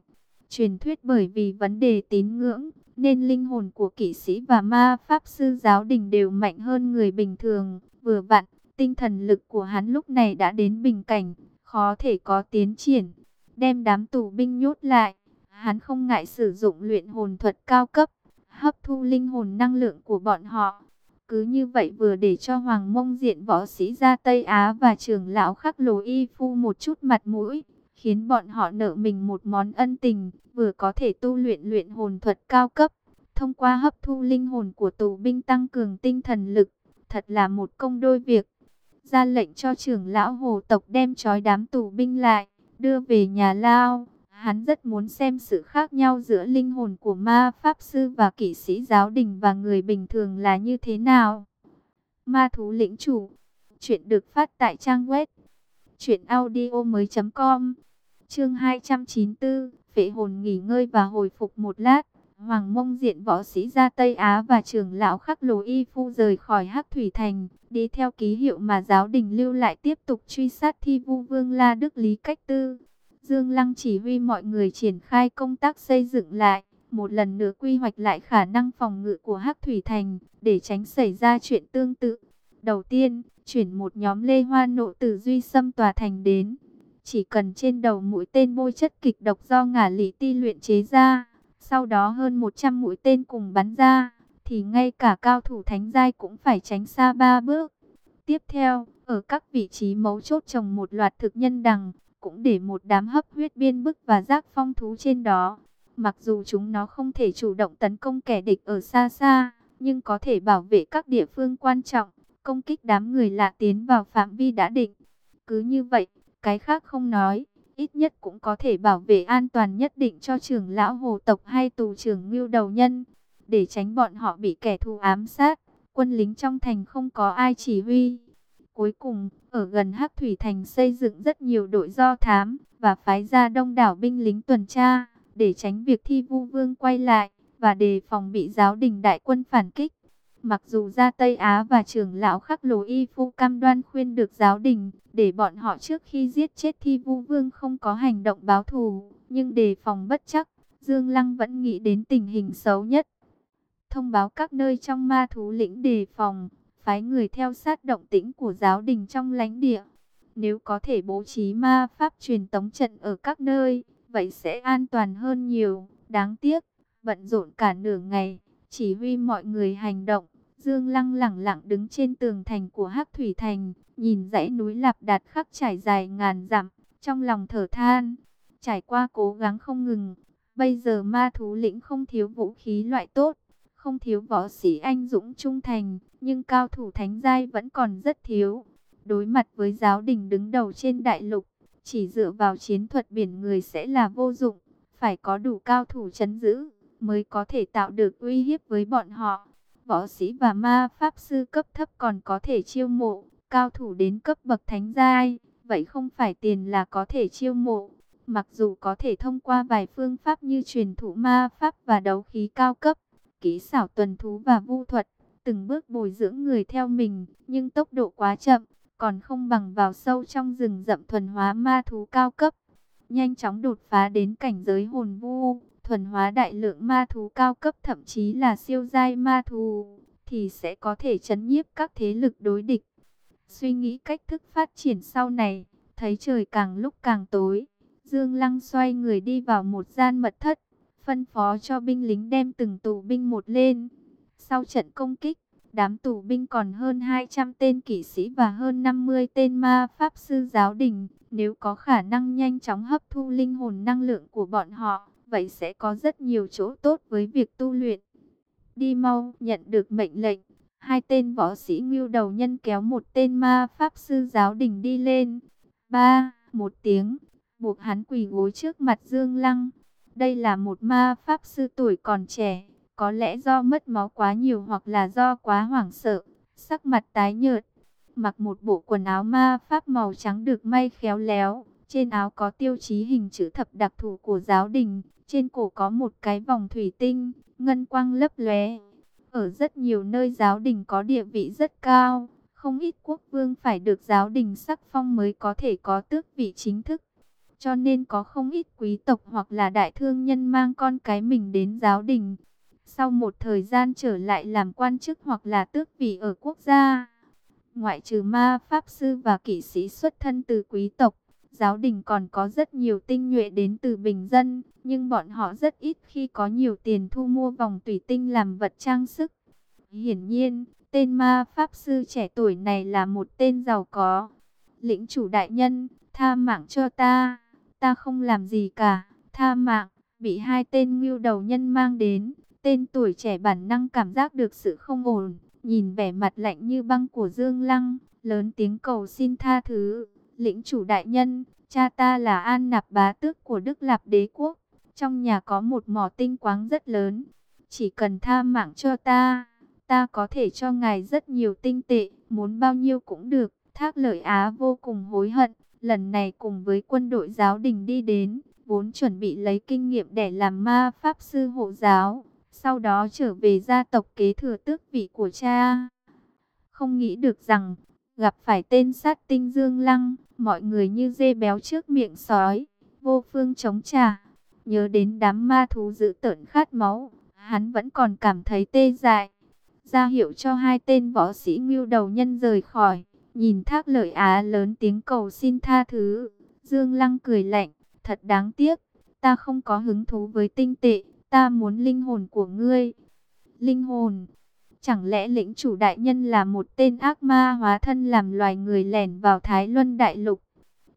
Truyền thuyết bởi vì vấn đề tín ngưỡng, nên linh hồn của kỵ sĩ và ma pháp sư giáo đình đều mạnh hơn người bình thường. Vừa vặn, tinh thần lực của hắn lúc này đã đến bình cảnh, khó thể có tiến triển. Đem đám tù binh nhốt lại, hắn không ngại sử dụng luyện hồn thuật cao cấp, hấp thu linh hồn năng lượng của bọn họ. Cứ như vậy vừa để cho Hoàng Mông diện võ sĩ ra Tây Á và trưởng lão khắc lồ y phu một chút mặt mũi, khiến bọn họ nợ mình một món ân tình, vừa có thể tu luyện luyện hồn thuật cao cấp, thông qua hấp thu linh hồn của tù binh tăng cường tinh thần lực, thật là một công đôi việc. Ra lệnh cho trưởng lão hồ tộc đem trói đám tù binh lại, đưa về nhà lao, Hắn rất muốn xem sự khác nhau giữa linh hồn của ma pháp sư và kỵ sĩ giáo đình và người bình thường là như thế nào. Ma thú lĩnh chủ. Chuyện được phát tại trang web. Chuyện audio mới com. Chương 294. Phệ hồn nghỉ ngơi và hồi phục một lát. Hoàng mông diện võ sĩ ra Tây Á và trưởng lão khắc lồ y phu rời khỏi Hắc Thủy Thành, đi theo ký hiệu mà giáo đình lưu lại tiếp tục truy sát thi vu vương La Đức Lý Cách Tư. Dương Lăng chỉ huy mọi người triển khai công tác xây dựng lại, một lần nữa quy hoạch lại khả năng phòng ngự của Hắc Thủy Thành, để tránh xảy ra chuyện tương tự. Đầu tiên, chuyển một nhóm lê hoa nộ từ Duy Xâm tòa thành đến. Chỉ cần trên đầu mũi tên bôi chất kịch độc do ngả lý ti luyện chế ra, sau đó hơn 100 mũi tên cùng bắn ra, thì ngay cả cao thủ thánh giai cũng phải tránh xa ba bước. Tiếp theo, ở các vị trí mấu chốt trồng một loạt thực nhân đằng, cũng để một đám hấp huyết biên bức và giác phong thú trên đó. Mặc dù chúng nó không thể chủ động tấn công kẻ địch ở xa xa, nhưng có thể bảo vệ các địa phương quan trọng, công kích đám người lạ tiến vào phạm vi đã định. Cứ như vậy, cái khác không nói, ít nhất cũng có thể bảo vệ an toàn nhất định cho trưởng lão hồ tộc hay tù trưởng ngưu đầu nhân, để tránh bọn họ bị kẻ thù ám sát. Quân lính trong thành không có ai chỉ huy. Cuối cùng, ở gần Hắc Thủy Thành xây dựng rất nhiều đội do thám và phái ra đông đảo binh lính tuần tra để tránh việc thi vu vương quay lại và đề phòng bị giáo đình đại quân phản kích. Mặc dù ra Tây Á và trưởng lão khắc lồ y phu cam đoan khuyên được giáo đình để bọn họ trước khi giết chết thi vu vương không có hành động báo thù, nhưng đề phòng bất chắc, Dương Lăng vẫn nghĩ đến tình hình xấu nhất. Thông báo các nơi trong ma thú lĩnh đề phòng, phái người theo sát động tĩnh của giáo đình trong lãnh địa. Nếu có thể bố trí ma pháp truyền tống trận ở các nơi, vậy sẽ an toàn hơn nhiều. Đáng tiếc, bận rộn cả nửa ngày, chỉ huy mọi người hành động. Dương Lăng lẳng lặng đứng trên tường thành của Hắc Thủy Thành, nhìn dãy núi lạp đạt khắc trải dài ngàn dặm, trong lòng thở than. Trải qua cố gắng không ngừng, bây giờ ma thú lĩnh không thiếu vũ khí loại tốt, không thiếu võ sĩ anh dũng trung thành, nhưng cao thủ thánh giai vẫn còn rất thiếu. Đối mặt với giáo đình đứng đầu trên đại lục, chỉ dựa vào chiến thuật biển người sẽ là vô dụng, phải có đủ cao thủ chấn giữ, mới có thể tạo được uy hiếp với bọn họ. Võ sĩ và ma pháp sư cấp thấp còn có thể chiêu mộ, cao thủ đến cấp bậc thánh giai, vậy không phải tiền là có thể chiêu mộ. Mặc dù có thể thông qua vài phương pháp như truyền thụ ma pháp và đấu khí cao cấp, kỹ xảo tuần thú và vu thuật, từng bước bồi dưỡng người theo mình, nhưng tốc độ quá chậm, còn không bằng vào sâu trong rừng rậm thuần hóa ma thú cao cấp. Nhanh chóng đột phá đến cảnh giới hồn vu, thuần hóa đại lượng ma thú cao cấp thậm chí là siêu giai ma thú, thì sẽ có thể chấn nhiếp các thế lực đối địch. Suy nghĩ cách thức phát triển sau này, thấy trời càng lúc càng tối, Dương Lăng xoay người đi vào một gian mật thất, phân phó cho binh lính đem từng tù binh một lên. Sau trận công kích, đám tù binh còn hơn 200 tên kỵ sĩ và hơn 50 tên ma pháp sư giáo đình. Nếu có khả năng nhanh chóng hấp thu linh hồn năng lượng của bọn họ, vậy sẽ có rất nhiều chỗ tốt với việc tu luyện. Đi mau, nhận được mệnh lệnh. Hai tên võ sĩ ngưu đầu nhân kéo một tên ma pháp sư giáo đình đi lên. Ba, một tiếng, buộc hắn quỳ gối trước mặt Dương Lăng. Đây là một ma pháp sư tuổi còn trẻ, có lẽ do mất máu quá nhiều hoặc là do quá hoảng sợ, sắc mặt tái nhợt, mặc một bộ quần áo ma pháp màu trắng được may khéo léo, trên áo có tiêu chí hình chữ thập đặc thù của giáo đình, trên cổ có một cái vòng thủy tinh, ngân quang lấp lóe. Ở rất nhiều nơi giáo đình có địa vị rất cao, không ít quốc vương phải được giáo đình sắc phong mới có thể có tước vị chính thức. Cho nên có không ít quý tộc hoặc là đại thương nhân mang con cái mình đến giáo đình. Sau một thời gian trở lại làm quan chức hoặc là tước vị ở quốc gia. Ngoại trừ ma, pháp sư và kỵ sĩ xuất thân từ quý tộc. Giáo đình còn có rất nhiều tinh nhuệ đến từ bình dân, nhưng bọn họ rất ít khi có nhiều tiền thu mua vòng tùy tinh làm vật trang sức. Hiển nhiên, tên ma pháp sư trẻ tuổi này là một tên giàu có. Lĩnh chủ đại nhân, tha mạng cho ta ta không làm gì cả, tha mạng, bị hai tên ngưu đầu nhân mang đến, tên tuổi trẻ bản năng cảm giác được sự không ổn, nhìn vẻ mặt lạnh như băng của Dương Lăng, lớn tiếng cầu xin tha thứ, lĩnh chủ đại nhân, Cha ta là An Nạp bá tước của Đức Lạp đế quốc. Trong nhà có một mỏ tinh quáng rất lớn. Chỉ cần tha mạng cho ta, ta có thể cho ngài rất nhiều tinh tệ, muốn bao nhiêu cũng được. Thác lợi Á vô cùng hối hận, lần này cùng với quân đội giáo đình đi đến, vốn chuẩn bị lấy kinh nghiệm để làm ma pháp sư hộ giáo, sau đó trở về gia tộc kế thừa tước vị của cha. Không nghĩ được rằng, gặp phải tên sát tinh Dương Lăng, mọi người như dê béo trước miệng sói, vô phương chống trả. Nhớ đến đám ma thú dữ tợn khát máu, hắn vẫn còn cảm thấy tê dại. Ra hiệu cho hai tên võ sĩ ngưu đầu nhân rời khỏi, nhìn thác lợi á lớn tiếng cầu xin tha thứ. Dương Lăng cười lạnh, thật đáng tiếc, ta không có hứng thú với tinh tệ, ta muốn linh hồn của ngươi. Linh hồn, chẳng lẽ lĩnh chủ đại nhân là một tên ác ma hóa thân làm loài người lẻn vào Thái Luân Đại Lục?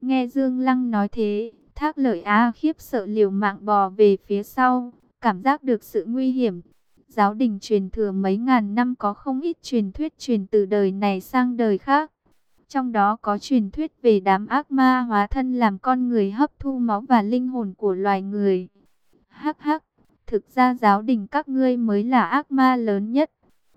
Nghe Dương Lăng nói thế, thác lợi á khiếp sợ liều mạng bò về phía sau, cảm giác được sự nguy hiểm. Giáo đình truyền thừa mấy ngàn năm có không ít truyền thuyết truyền từ đời này sang đời khác. Trong đó có truyền thuyết về đám ác ma hóa thân làm con người hấp thu máu và linh hồn của loài người. Hắc hắc, thực ra giáo đình các ngươi mới là ác ma lớn nhất.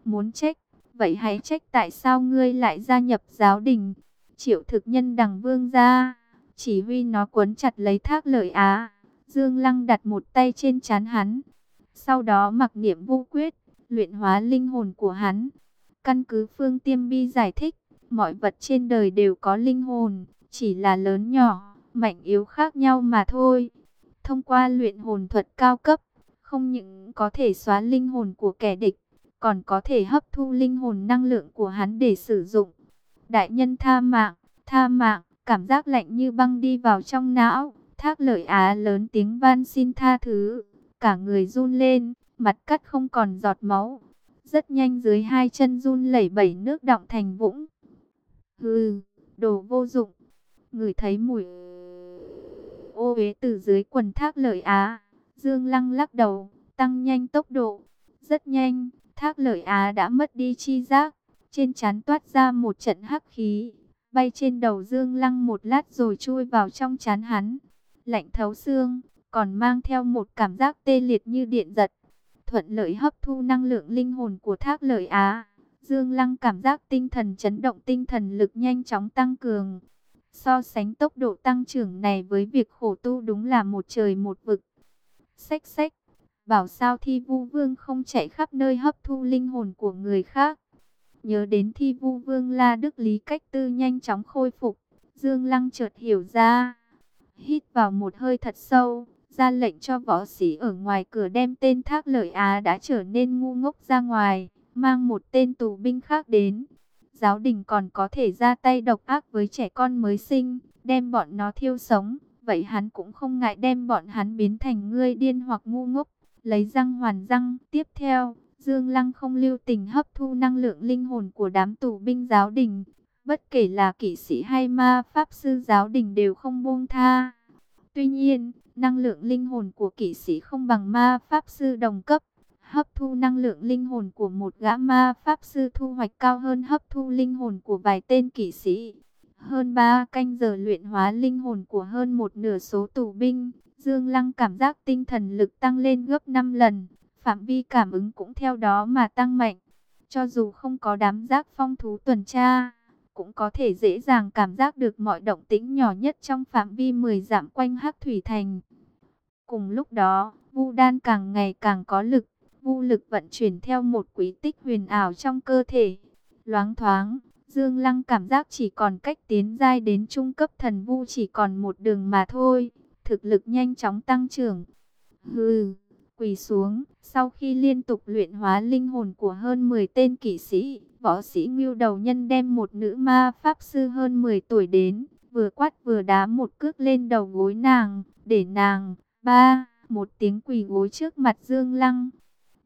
Muốn trách, vậy hãy trách tại sao ngươi lại gia nhập giáo đình. Triệu thực nhân đằng vương ra, chỉ huy nó quấn chặt lấy thác lợi á. Dương Lăng đặt một tay trên chán hắn. Sau đó mặc niệm vô quyết, luyện hóa linh hồn của hắn. Căn cứ phương tiêm bi giải thích, mọi vật trên đời đều có linh hồn, chỉ là lớn nhỏ, mạnh yếu khác nhau mà thôi. Thông qua luyện hồn thuật cao cấp, không những có thể xóa linh hồn của kẻ địch, còn có thể hấp thu linh hồn năng lượng của hắn để sử dụng. Đại nhân tha mạng, tha mạng, cảm giác lạnh như băng đi vào trong não, thác lợi á lớn tiếng van xin tha thứ, cả người run lên, mặt cắt không còn giọt máu. Rất nhanh dưới hai chân run lẩy bẩy nước động thành vũng. Hừ, đồ vô dụng. Người thấy mùi ô uế từ dưới quần thác lợi á. Dương Lăng lắc đầu, tăng nhanh tốc độ. Rất nhanh, thác lợi á đã mất đi chi giác. Trên chán toát ra một trận hắc khí. Bay trên đầu Dương Lăng một lát rồi chui vào trong chán hắn. Lạnh thấu xương, còn mang theo một cảm giác tê liệt như điện giật. Thuận lợi hấp thu năng lượng linh hồn của thác lợi á. Dương Lăng cảm giác tinh thần chấn động tinh thần lực nhanh chóng tăng cường. So sánh tốc độ tăng trưởng này với việc khổ tu đúng là một trời một vực. Xách xách, bảo sao thi vu vương không chạy khắp nơi hấp thu linh hồn của người khác. Nhớ đến thi vu vương la đức lý cách tư nhanh chóng khôi phục. Dương Lăng chợt hiểu ra. Hít vào một hơi thật sâu, ra lệnh cho võ sĩ ở ngoài cửa đem tên thác lợi á đã trở nên ngu ngốc ra ngoài mang một tên tù binh khác đến. Giáo đình còn có thể ra tay độc ác với trẻ con mới sinh, đem bọn nó thiêu sống. Vậy hắn cũng không ngại đem bọn hắn biến thành ngươi điên hoặc ngu ngốc, lấy răng hoàn răng. Tiếp theo, Dương Lăng không lưu tình hấp thu năng lượng linh hồn của đám tù binh giáo đình. Bất kể là kỵ sĩ hay ma pháp sư giáo đình đều không buông tha. Tuy nhiên, năng lượng linh hồn của kỵ sĩ không bằng ma pháp sư đồng cấp hấp thu năng lượng linh hồn của một gã ma pháp sư thu hoạch cao hơn hấp thu linh hồn của vài tên kỵ sĩ. Hơn 3 canh giờ luyện hóa linh hồn của hơn một nửa số tù binh, Dương Lăng cảm giác tinh thần lực tăng lên gấp 5 lần, phạm vi cảm ứng cũng theo đó mà tăng mạnh. Cho dù không có đám giác phong thú tuần tra, cũng có thể dễ dàng cảm giác được mọi động tĩnh nhỏ nhất trong phạm vi 10 dặm quanh Hắc Thủy Thành. Cùng lúc đó, Vu Đan càng ngày càng có lực, Vu lực vận chuyển theo một quý tích huyền ảo trong cơ thể. Loáng thoáng, Dương Lăng cảm giác chỉ còn cách tiến giai đến trung cấp thần vu chỉ còn một đường mà thôi. Thực lực nhanh chóng tăng trưởng. Hừ, quỳ xuống. Sau khi liên tục luyện hóa linh hồn của hơn 10 tên kỵ sĩ, võ sĩ ngưu đầu nhân đem một nữ ma pháp sư hơn 10 tuổi đến. Vừa quát vừa đá một cước lên đầu gối nàng, để nàng, ba, một tiếng quỳ gối trước mặt Dương Lăng.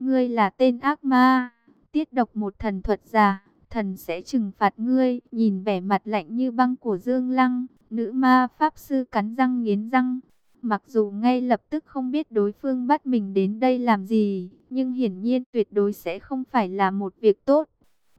Ngươi là tên ác ma, tiết độc một thần thuật giả, thần sẽ trừng phạt ngươi. Nhìn vẻ mặt lạnh như băng của Dương Lăng, nữ ma pháp sư cắn răng nghiến răng. Mặc dù ngay lập tức không biết đối phương bắt mình đến đây làm gì, nhưng hiển nhiên tuyệt đối sẽ không phải là một việc tốt.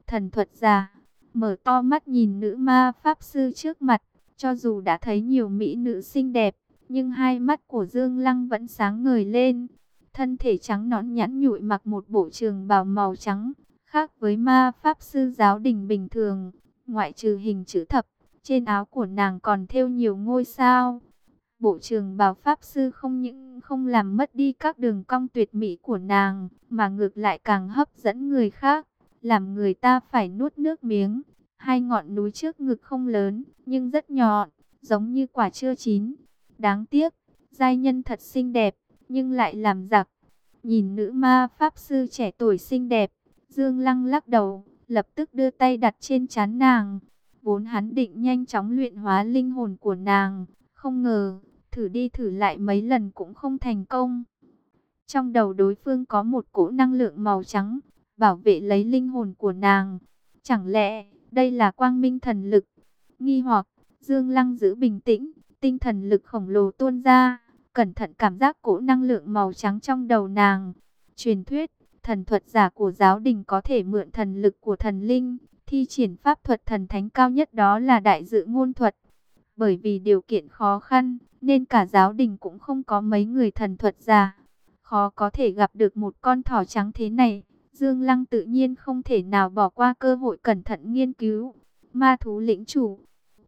Thần thuật giả, mở to mắt nhìn nữ ma pháp sư trước mặt, Cho dù đã thấy nhiều mỹ nữ xinh đẹp, nhưng hai mắt của Dương Lăng vẫn sáng ngời lên. Thân thể trắng nõn nhẵn nhụi mặc một bộ trường bào màu trắng, khác với ma pháp sư giáo đình bình thường, ngoại trừ hình chữ thập, trên áo của nàng còn thêu nhiều ngôi sao. Bộ trường bào pháp sư không những không làm mất đi các đường cong tuyệt mỹ của nàng, mà ngược lại càng hấp dẫn người khác, làm người ta phải nuốt nước miếng. Hai ngọn núi trước ngực không lớn, nhưng rất nhọn, giống như quả chưa chín. Đáng tiếc, giai nhân thật xinh đẹp, nhưng lại làm giặc. Nhìn nữ ma pháp sư trẻ tuổi xinh đẹp, Dương Lăng lắc đầu, lập tức đưa tay đặt trên chán nàng. Vốn hắn định nhanh chóng luyện hóa linh hồn của nàng, không ngờ, thử đi thử lại mấy lần cũng không thành công. Trong đầu đối phương có một cỗ năng lượng màu trắng, bảo vệ lấy linh hồn của nàng. Chẳng lẽ, đây là quang minh thần lực? Nghi hoặc, Dương Lăng giữ bình tĩnh, tinh thần lực khổng lồ tuôn ra, cẩn thận cảm giác cỗ năng lượng màu trắng trong đầu nàng. Truyền thuyết, thần thuật giả của giáo đình có thể mượn thần lực của thần linh, thi triển pháp thuật thần thánh cao nhất đó là đại dự ngôn thuật. Bởi vì điều kiện khó khăn, nên cả giáo đình cũng không có mấy người thần thuật giả. Khó có thể gặp được một con thỏ trắng thế này. Dương Lăng tự nhiên không thể nào bỏ qua cơ hội cẩn thận nghiên cứu. Ma thú lĩnh chủ.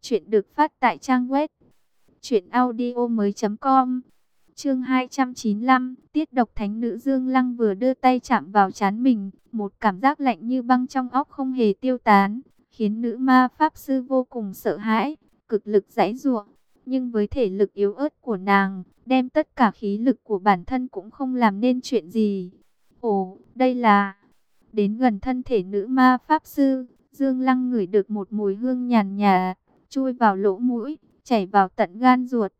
Chuyện được phát tại trang web. Chuyện audio mới com. Chương 295, tiết độc thánh nữ Dương Lăng vừa đưa tay chạm vào chán mình, một cảm giác lạnh như băng trong óc không hề tiêu tán, khiến nữ ma pháp sư vô cùng sợ hãi, cực lực giãy giụa. Nhưng với thể lực yếu ớt của nàng, đem tất cả khí lực của bản thân cũng không làm nên chuyện gì. Ồ, đây là... Đến gần thân thể nữ ma pháp sư, Dương Lăng ngửi được một mùi hương nhàn nhà, chui vào lỗ mũi, chảy vào tận gan ruột.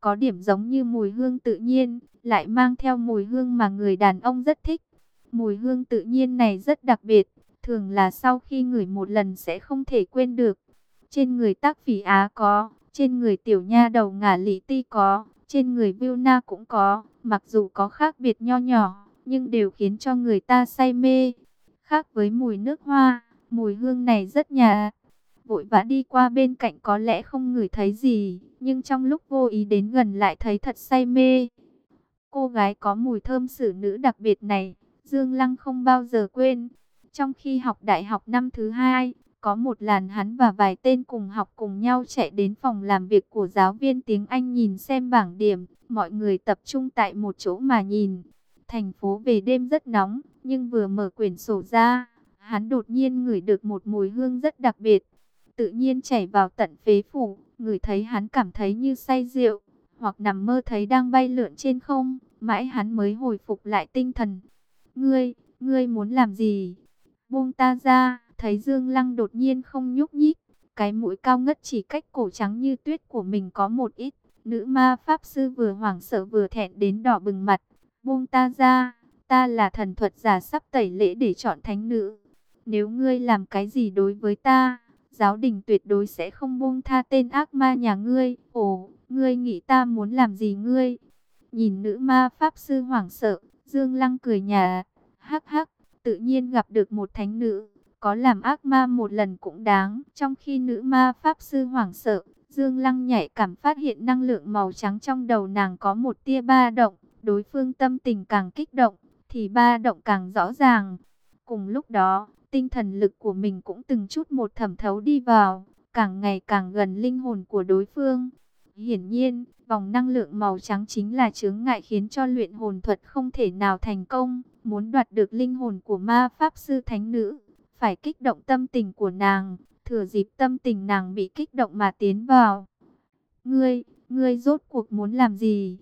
Có điểm giống như mùi hương tự nhiên, lại mang theo mùi hương mà người đàn ông rất thích. Mùi hương tự nhiên này rất đặc biệt, thường là sau khi ngửi một lần sẽ không thể quên được. Trên người tác phỉ Á có, trên người tiểu nha đầu ngả lý ti có, trên người viu Na cũng có, mặc dù có khác biệt nho nhỏ, nhưng đều khiến cho người ta say mê. Khác với mùi nước hoa, mùi hương này rất nhà. Vội vã đi qua bên cạnh có lẽ không ngửi thấy gì, nhưng trong lúc vô ý đến gần lại thấy thật say mê. Cô gái có mùi thơm xử nữ đặc biệt này, Dương Lăng không bao giờ quên. Trong khi học đại học năm thứ hai, có một làn hắn và vài tên cùng học cùng nhau chạy đến phòng làm việc của giáo viên tiếng Anh nhìn xem bảng điểm. Mọi người tập trung tại một chỗ mà nhìn. Thành phố về đêm rất nóng, nhưng vừa mở quyển sổ ra, hắn đột nhiên ngửi được một mùi hương rất đặc biệt. Tự nhiên chảy vào tận phế phủ, ngửi thấy hắn cảm thấy như say rượu, hoặc nằm mơ thấy đang bay lượn trên không, mãi hắn mới hồi phục lại tinh thần. Ngươi, ngươi muốn làm gì? Buông ta ra, thấy Dương Lăng đột nhiên không nhúc nhích, cái mũi cao ngất chỉ cách cổ trắng như tuyết của mình có một ít. Nữ ma pháp sư vừa hoảng sợ vừa thẹn đến đỏ bừng mặt. Buông ta ra, ta là thần thuật giả sắp tẩy lễ để chọn thánh nữ. Nếu ngươi làm cái gì đối với ta, giáo đình tuyệt đối sẽ không buông tha tên ác ma nhà ngươi. Ồ, ngươi nghĩ ta muốn làm gì ngươi? Nhìn nữ ma pháp sư hoảng sợ, Dương Lăng cười nhà. Hắc hắc, tự nhiên gặp được một thánh nữ, có làm ác ma một lần cũng đáng. Trong khi nữ ma pháp sư hoảng sợ, Dương Lăng nhạy cảm phát hiện năng lượng màu trắng trong đầu nàng có một tia ba động. Đối phương tâm tình càng kích động, thì ba động càng rõ ràng. Cùng lúc đó, tinh thần lực của mình cũng từng chút một thẩm thấu đi vào, càng ngày càng gần linh hồn của đối phương. Hiển nhiên, vòng năng lượng màu trắng chính là chướng ngại khiến cho luyện hồn thuật không thể nào thành công. Muốn đoạt được linh hồn của ma pháp sư thánh nữ, phải kích động tâm tình của nàng, thừa dịp tâm tình nàng bị kích động mà tiến vào. Ngươi, ngươi rốt cuộc muốn làm gì?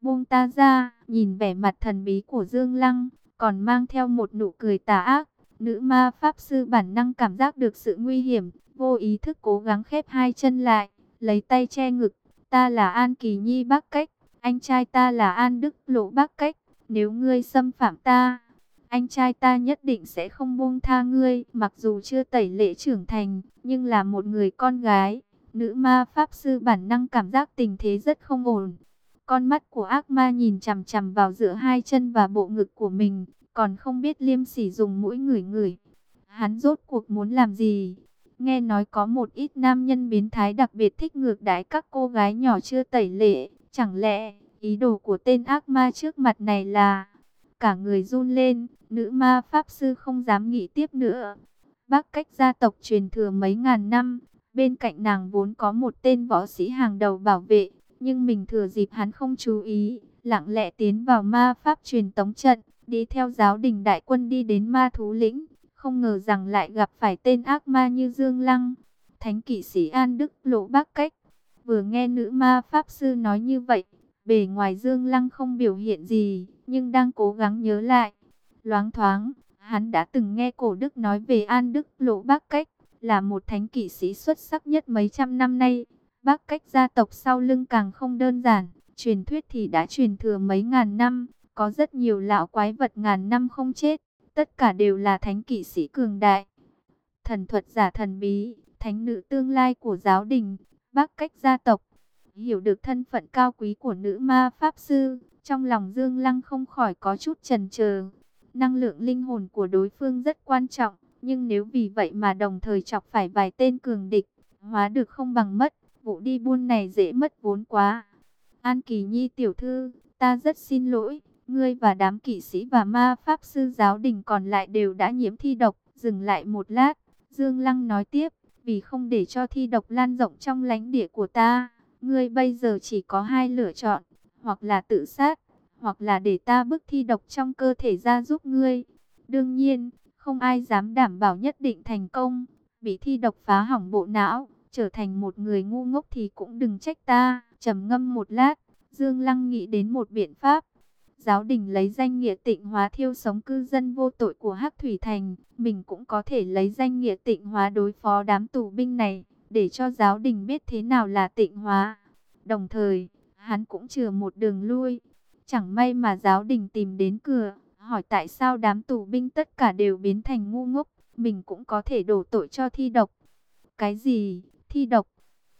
Buông ta ra, nhìn vẻ mặt thần bí của Dương Lăng, còn mang theo một nụ cười tà ác. Nữ ma pháp sư bản năng cảm giác được sự nguy hiểm, vô ý thức cố gắng khép hai chân lại, lấy tay che ngực. Ta là An Kỳ Nhi Bắc Cách, anh trai ta là An Đức Lộ Bắc Cách. Nếu ngươi xâm phạm ta, anh trai ta nhất định sẽ không buông tha ngươi. Mặc dù chưa tẩy lễ trưởng thành, nhưng là một người con gái. Nữ ma pháp sư bản năng cảm giác tình thế rất không ổn. Con mắt của ác ma nhìn chằm chằm vào giữa hai chân và bộ ngực của mình, còn không biết liêm sỉ dùng mũi ngửi ngửi. Hắn rốt cuộc muốn làm gì? Nghe nói có một ít nam nhân biến thái đặc biệt thích ngược đãi các cô gái nhỏ chưa tẩy lệ. Chẳng lẽ ý đồ của tên ác ma trước mặt này là... Cả người run lên, nữ ma pháp sư không dám nghĩ tiếp nữa. Bác cách gia tộc truyền thừa mấy ngàn năm, bên cạnh nàng vốn có một tên võ sĩ hàng đầu bảo vệ, nhưng mình thừa dịp hắn không chú ý, lặng lẽ tiến vào ma pháp truyền tống trận, đi theo giáo đình đại quân đi đến ma thú lĩnh, không ngờ rằng lại gặp phải tên ác ma như Dương Lăng. Thánh kỵ sĩ An Đức lộ bác cách, vừa nghe nữ ma pháp sư nói như vậy, bề ngoài Dương Lăng không biểu hiện gì, nhưng đang cố gắng nhớ lại. Loáng thoáng, hắn đã từng nghe cổ Đức nói về An Đức lộ bác cách, là một thánh kỵ sĩ xuất sắc nhất mấy trăm năm nay. Bác cách gia tộc sau lưng càng không đơn giản, truyền thuyết thì đã truyền thừa mấy ngàn năm, có rất nhiều lão quái vật ngàn năm không chết, tất cả đều là thánh kỵ sĩ cường đại. Thần thuật giả thần bí, thánh nữ tương lai của giáo đình, bác cách gia tộc, hiểu được thân phận cao quý của nữ ma pháp sư, trong lòng Dương Lăng không khỏi có chút chần chờ. Năng lượng linh hồn của đối phương rất quan trọng, nhưng nếu vì vậy mà đồng thời chọc phải vài tên cường địch, hóa được không bằng mất, vụ đi buôn này dễ mất vốn quá. An Kỳ Nhi tiểu thư, ta rất xin lỗi, ngươi và đám kỵ sĩ và ma pháp sư giáo đình còn lại đều đã nhiễm thi độc, dừng lại một lát, Dương Lăng nói tiếp, vì không để cho thi độc lan rộng trong lãnh địa của ta, ngươi bây giờ chỉ có hai lựa chọn, hoặc là tự sát, hoặc là để ta bức thi độc trong cơ thể ra giúp ngươi. Đương nhiên, không ai dám đảm bảo nhất định thành công, bị thi độc phá hỏng bộ não, trở thành một người ngu ngốc thì cũng đừng trách ta. trầm ngâm một lát, Dương Lăng nghĩ đến một biện pháp. Giáo đình lấy danh nghĩa tịnh hóa thiêu sống cư dân vô tội của Hắc Thủy Thành, mình cũng có thể lấy danh nghĩa tịnh hóa đối phó đám tù binh này, để cho giáo đình biết thế nào là tịnh hóa. Đồng thời, hắn cũng chừa một đường lui. Chẳng may mà giáo đình tìm đến cửa, hỏi tại sao đám tù binh tất cả đều biến thành ngu ngốc, mình cũng có thể đổ tội cho thi độc. Cái gì? Thi độc?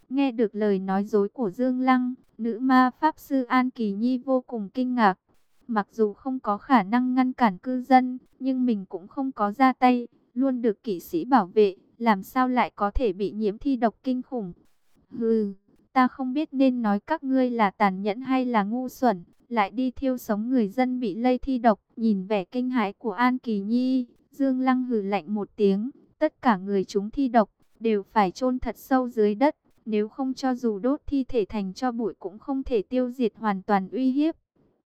Nghe được lời nói dối của Dương Lăng, nữ ma pháp sư An Kỳ Nhi vô cùng kinh ngạc. Mặc dù không có khả năng ngăn cản cư dân, nhưng mình cũng không có ra tay, luôn được kỵ sĩ bảo vệ, làm sao lại có thể bị nhiễm thi độc kinh khủng. Hừ, ta không biết nên nói các ngươi là tàn nhẫn hay là ngu xuẩn, lại đi thiêu sống người dân bị lây thi độc. Nhìn vẻ kinh hãi của An Kỳ Nhi, Dương Lăng hừ lạnh một tiếng, tất cả người chúng thi độc, đều phải chôn thật sâu dưới đất. Nếu không cho dù đốt thi thể thành cho bụi cũng không thể tiêu diệt hoàn toàn uy hiếp.